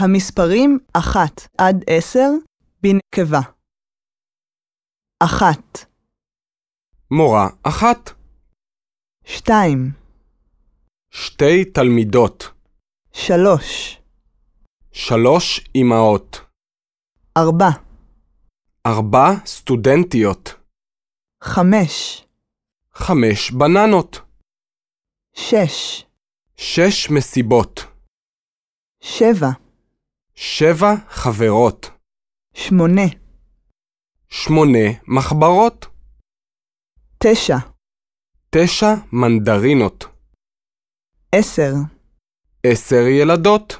המספרים 1 עד 10 בנקבה. 1, מורה אחת, 2, שתי תלמידות, 3, שלוש אמהות, 4, ארבע סטודנטיות, 5, חמש בננות, 6, שש מסיבות, 7, שבע חברות, 8, שמונה מחברות, 9, תשע מנדרינות, 10, עשר ילדות,